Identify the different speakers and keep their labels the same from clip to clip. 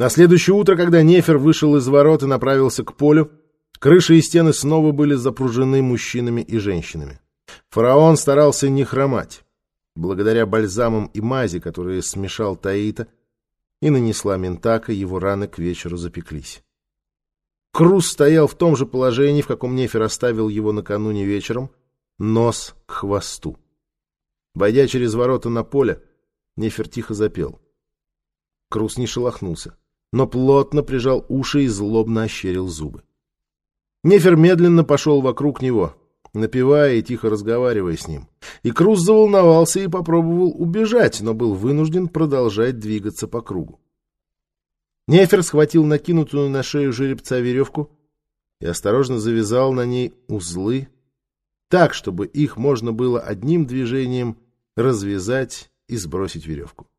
Speaker 1: На следующее утро, когда Нефер вышел из ворот и направился к полю, крыши и стены снова были запружены мужчинами и женщинами. Фараон старался не хромать. Благодаря бальзамам и мази, которые смешал Таита, и нанесла Ментака, его раны к вечеру запеклись. Круз стоял в том же положении, в каком Нефер оставил его накануне вечером, нос к хвосту. Войдя через ворота на поле, Нефер тихо запел. Круз не шелохнулся, но плотно прижал уши и злобно ощерил зубы. Нефер медленно пошел вокруг него, напевая и тихо разговаривая с ним. И Круз заволновался и попробовал убежать, но был вынужден продолжать двигаться по кругу. Нефер схватил накинутую на шею жеребца веревку и осторожно завязал на ней узлы так, чтобы их можно было одним движением развязать и сбросить веревку.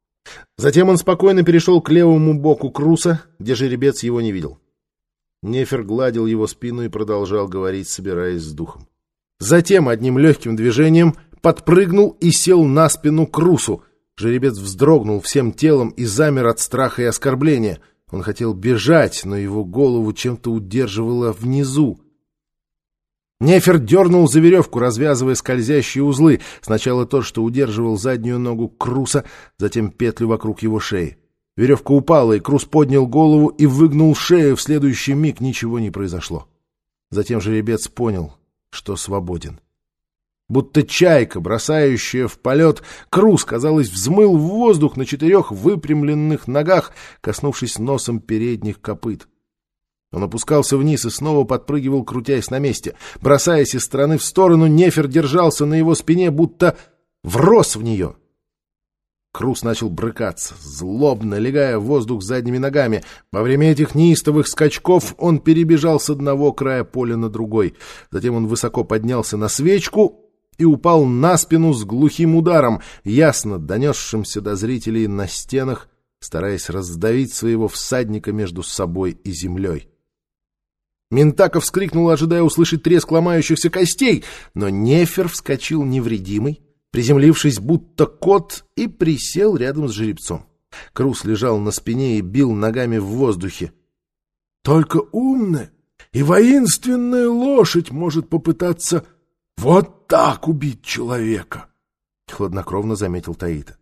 Speaker 1: Затем он спокойно перешел к левому боку Круса, где жеребец его не видел. Нефер гладил его спину и продолжал говорить, собираясь с духом. Затем одним легким движением подпрыгнул и сел на спину Крусу. Жеребец вздрогнул всем телом и замер от страха и оскорбления. Он хотел бежать, но его голову чем-то удерживало внизу. Нефер дернул за веревку, развязывая скользящие узлы. Сначала тот, что удерживал заднюю ногу Круса, затем петлю вокруг его шеи. Веревка упала, и Крус поднял голову и выгнул шею. В следующий миг ничего не произошло. Затем жеребец понял, что свободен. Будто чайка, бросающая в полет, Крус, казалось, взмыл в воздух на четырех выпрямленных ногах, коснувшись носом передних копыт. Он опускался вниз и снова подпрыгивал, крутясь на месте. Бросаясь из стороны в сторону, Нефер держался на его спине, будто врос в нее. Крус начал брыкаться, злобно легая в воздух задними ногами. Во время этих неистовых скачков он перебежал с одного края поля на другой. Затем он высоко поднялся на свечку и упал на спину с глухим ударом, ясно донесшимся до зрителей на стенах, стараясь раздавить своего всадника между собой и землей. Ментаков вскрикнул, ожидая услышать треск ломающихся костей, но Нефер вскочил невредимый, приземлившись будто кот, и присел рядом с жеребцом. Крус лежал на спине и бил ногами в воздухе. — Только умная и воинственная лошадь может попытаться вот так убить человека, — хладнокровно заметил Таита.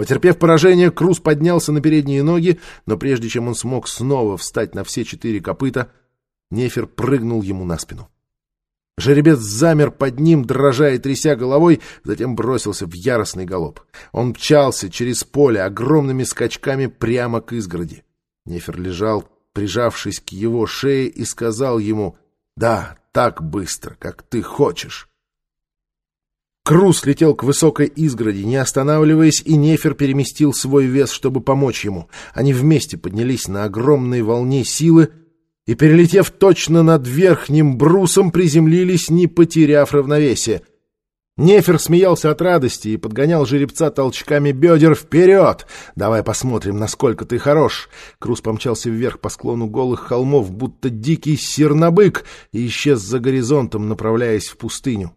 Speaker 1: Потерпев поражение, Крус поднялся на передние ноги, но прежде чем он смог снова встать на все четыре копыта, Нефер прыгнул ему на спину. Жеребец замер под ним, дрожа и тряся головой, затем бросился в яростный галоп. Он мчался через поле огромными скачками прямо к изгороди. Нефер лежал, прижавшись к его шее, и сказал ему «Да, так быстро, как ты хочешь». Крус летел к высокой изгороди, не останавливаясь, и Нефер переместил свой вес, чтобы помочь ему. Они вместе поднялись на огромной волне силы и, перелетев точно над верхним брусом, приземлились, не потеряв равновесия. Нефер смеялся от радости и подгонял жеребца толчками бедер вперед. «Давай посмотрим, насколько ты хорош!» Крус помчался вверх по склону голых холмов, будто дикий сернобык, и исчез за горизонтом, направляясь в пустыню.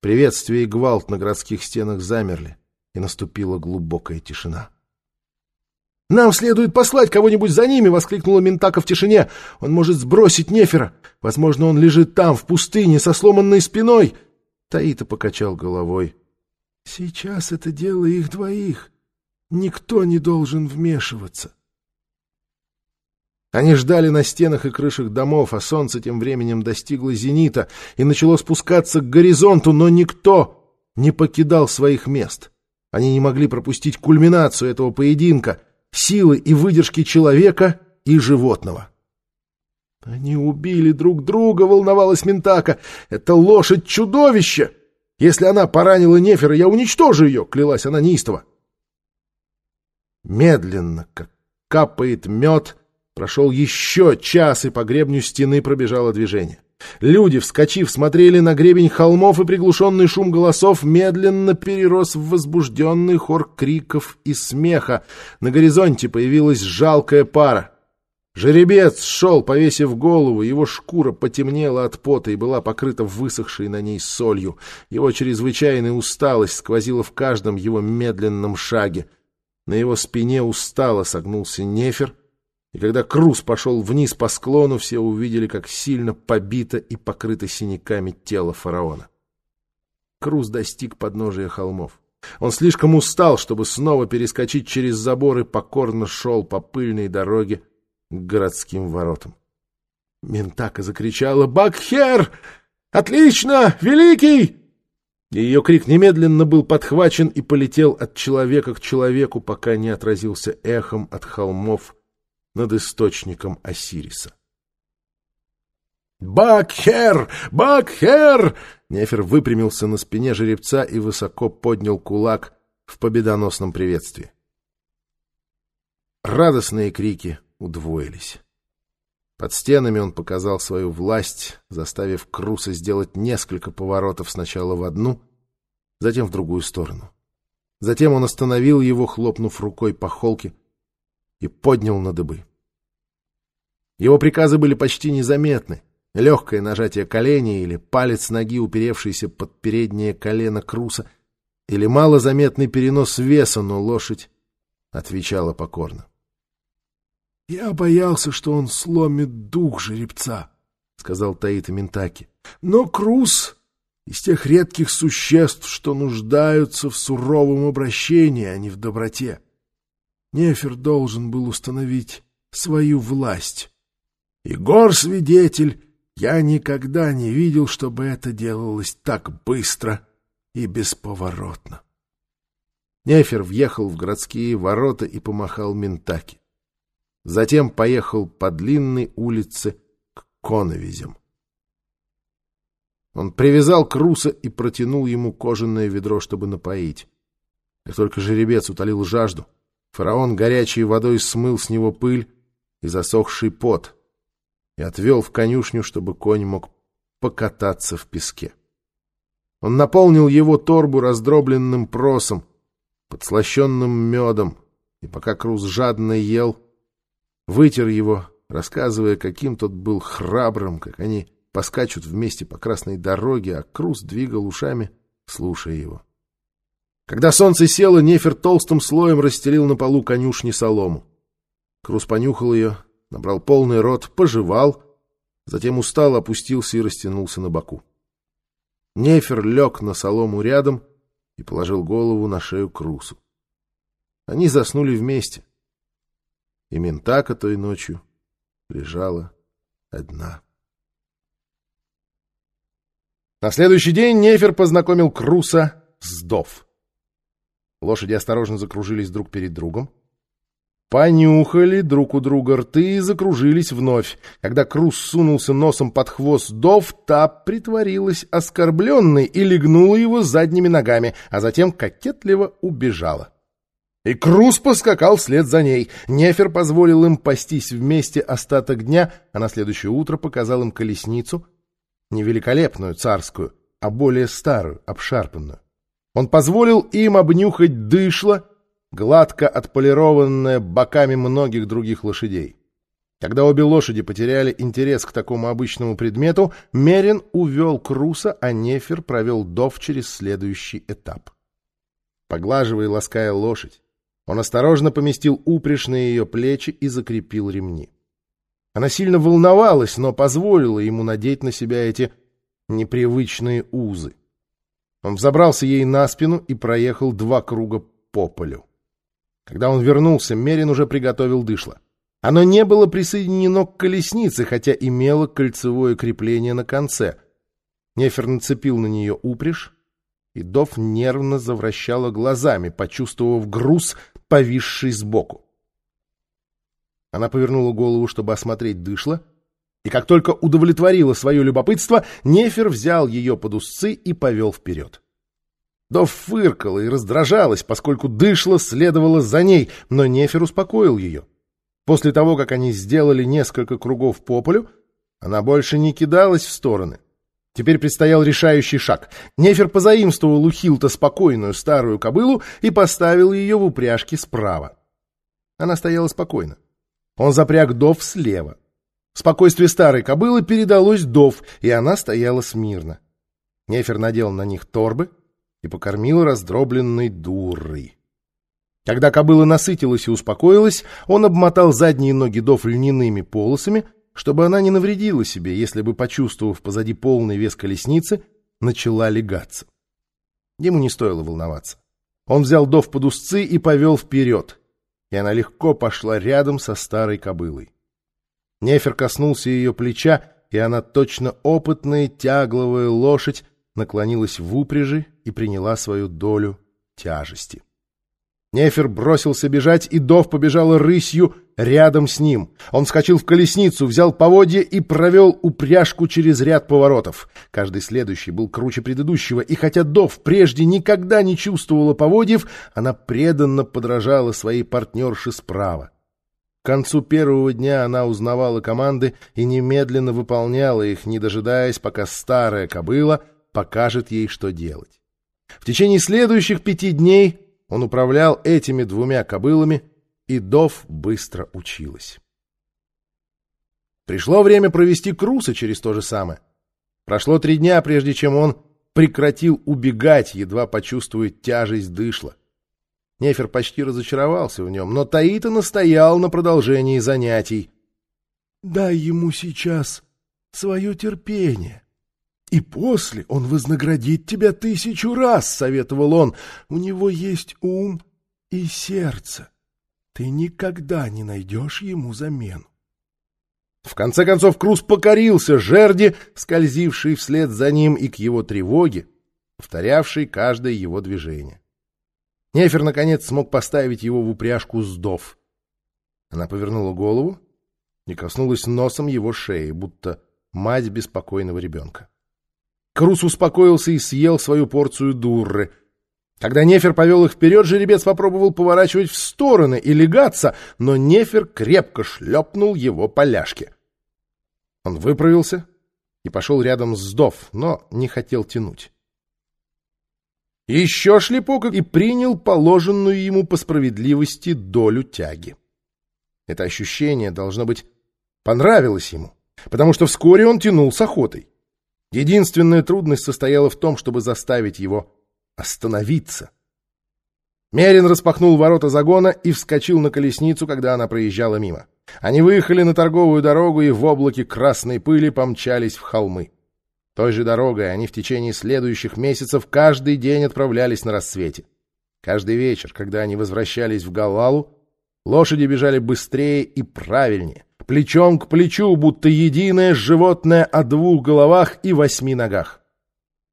Speaker 1: Приветствие и гвалт на городских стенах замерли, и наступила глубокая тишина. «Нам следует послать кого-нибудь за ними!» — воскликнула Ментака в тишине. «Он может сбросить Нефера. Возможно, он лежит там, в пустыне, со сломанной спиной!» Таита покачал головой. «Сейчас это дело их двоих. Никто не должен вмешиваться. Они ждали на стенах и крышах домов, а солнце тем временем достигло зенита и начало спускаться к горизонту, но никто не покидал своих мест. Они не могли пропустить кульминацию этого поединка, силы и выдержки человека и животного. «Они убили друг друга», — волновалась Ментака. «Это лошадь-чудовище! Если она поранила Нефера, я уничтожу ее!» — клялась она неистово. Медленно, как капает мед, — Прошел еще час, и по гребню стены пробежало движение. Люди, вскочив, смотрели на гребень холмов, и приглушенный шум голосов медленно перерос в возбужденный хор криков и смеха. На горизонте появилась жалкая пара. Жеребец шел, повесив голову, его шкура потемнела от пота и была покрыта высохшей на ней солью. Его чрезвычайная усталость сквозила в каждом его медленном шаге. На его спине устало согнулся нефер, и когда Крус пошел вниз по склону, все увидели, как сильно побито и покрыто синяками тело фараона. Крус достиг подножия холмов. Он слишком устал, чтобы снова перескочить через забор и покорно шел по пыльной дороге к городским воротам. Ментака закричала «Бакхер! Отлично! Великий!» И ее крик немедленно был подхвачен и полетел от человека к человеку, пока не отразился эхом от холмов над источником Осириса. «Бакхер! Бакхер!» Нефер выпрямился на спине жеребца и высоко поднял кулак в победоносном приветствии. Радостные крики удвоились. Под стенами он показал свою власть, заставив Круса сделать несколько поворотов сначала в одну, затем в другую сторону. Затем он остановил его, хлопнув рукой по холке, и поднял на дыбы. Его приказы были почти незаметны. Легкое нажатие колени или палец ноги, уперевшийся под переднее колено Круса, или малозаметный перенос веса, но лошадь отвечала покорно. — Я боялся, что он сломит дух жеребца, — сказал Таита Ментаки. — Но Крус из тех редких существ, что нуждаются в суровом обращении, а не в доброте. Нефер должен был установить свою власть. И гор-свидетель, я никогда не видел, чтобы это делалось так быстро и бесповоротно. Нефер въехал в городские ворота и помахал Ментаки. Затем поехал по длинной улице к коновизям. Он привязал Круса и протянул ему кожаное ведро, чтобы напоить. Как только жеребец утолил жажду, фараон горячей водой смыл с него пыль и засохший пот и отвел в конюшню, чтобы конь мог покататься в песке. Он наполнил его торбу раздробленным просом, подслащенным медом, и пока Крус жадно ел, вытер его, рассказывая, каким тот был храбрым, как они поскачут вместе по красной дороге, а Крус двигал ушами, слушая его. Когда солнце село, Нефер толстым слоем расстелил на полу конюшни солому. Крус понюхал ее, набрал полный рот, пожевал, затем устал, опустился и растянулся на боку. Нефер лег на солому рядом и положил голову на шею Крусу. Они заснули вместе и Ментака той ночью лежала одна. На следующий день Нефер познакомил Круса с Дов. Лошади осторожно закружились друг перед другом. Понюхали друг у друга рты и закружились вновь. Когда Крус сунулся носом под хвост Дов, та притворилась оскорбленной и легнула его задними ногами, а затем кокетливо убежала. И Круз поскакал вслед за ней. Нефер позволил им пастись вместе остаток дня, а на следующее утро показал им колесницу, не великолепную царскую, а более старую, обшарпанную. Он позволил им обнюхать дышло, гладко отполированное боками многих других лошадей. Когда обе лошади потеряли интерес к такому обычному предмету, Мерин увел Круса, а Нефер провел Дов через следующий этап. Поглаживая и лаская лошадь, он осторожно поместил упряжь на ее плечи и закрепил ремни. Она сильно волновалась, но позволила ему надеть на себя эти непривычные узы. Он взобрался ей на спину и проехал два круга по полю. Когда он вернулся, Мерин уже приготовил дышло. Оно не было присоединено к колеснице, хотя имело кольцевое крепление на конце. Нефер нацепил на нее упряжь, и Дов нервно завращала глазами, почувствовав груз, повисший сбоку. Она повернула голову, чтобы осмотреть дышло, и как только удовлетворила свое любопытство, Нефер взял ее под узцы и повел вперед. Дов фыркала и раздражалась, поскольку дышло следовало за ней, но Нефер успокоил ее. После того, как они сделали несколько кругов по полю, она больше не кидалась в стороны. Теперь предстоял решающий шаг. Нефер позаимствовал у Хилта спокойную старую кобылу и поставил ее в упряжке справа. Она стояла спокойно. Он запряг Дов слева. Спокойствие старой кобылы передалось Дов, и она стояла смирно. Нефер надел на них торбы и покормил раздробленной дурой. Когда кобыла насытилась и успокоилась, он обмотал задние ноги Дов льняными полосами, чтобы она не навредила себе, если бы, почувствовав позади полный вес колесницы, начала легаться. Ему не стоило волноваться. Он взял Дов под узцы и повел вперед, и она легко пошла рядом со старой кобылой. Нефер коснулся ее плеча, и она, точно опытная тягловая лошадь, наклонилась в упряжи и приняла свою долю тяжести. Нефер бросился бежать, и Дов побежала рысью рядом с ним. Он вскочил в колесницу, взял поводья и провел упряжку через ряд поворотов. Каждый следующий был круче предыдущего, и хотя Дов прежде никогда не чувствовала поводьев, она преданно подражала своей партнерше справа. Концу первого дня она узнавала команды и немедленно выполняла их, не дожидаясь, пока старая кобыла покажет ей, что делать. В течение следующих пяти дней он управлял этими двумя кобылами, и Дов быстро училась. Пришло время провести Круса через то же самое. Прошло три дня, прежде чем он прекратил убегать, едва почувствует тяжесть дышла. Нефер почти разочаровался в нем, но Таита настоял на продолжении занятий. — Дай ему сейчас свое терпение. И после он вознаградит тебя тысячу раз, — советовал он. У него есть ум и сердце. Ты никогда не найдешь ему замену. В конце концов Круз покорился жерди, скользившей вслед за ним и к его тревоге, повторявшей каждое его движение. Нефер, наконец, смог поставить его в упряжку сдов. Она повернула голову и коснулась носом его шеи, будто мать беспокойного ребенка. Крус успокоился и съел свою порцию дурры. Когда Нефер повел их вперед, жеребец попробовал поворачивать в стороны и легаться, но Нефер крепко шлепнул его по ляжке. Он выправился и пошел рядом с Дов, но не хотел тянуть. Еще шлепок и принял положенную ему по справедливости долю тяги. Это ощущение, должно быть, понравилось ему, потому что вскоре он тянул с охотой. Единственная трудность состояла в том, чтобы заставить его остановиться. Мерин распахнул ворота загона и вскочил на колесницу, когда она проезжала мимо. Они выехали на торговую дорогу и в облаке красной пыли помчались в холмы. Той же дорогой они в течение следующих месяцев каждый день отправлялись на рассвете. Каждый вечер, когда они возвращались в Галалу, лошади бежали быстрее и правильнее плечом к плечу, будто единое животное о двух головах и восьми ногах.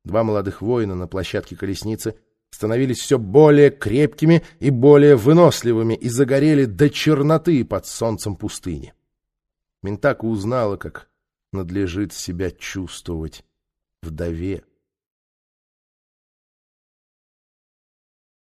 Speaker 1: Два молодых воина на площадке колесницы становились все более крепкими и более выносливыми и загорели до черноты под солнцем пустыни. Ментака узнала, как надлежит себя чувствовать вдове.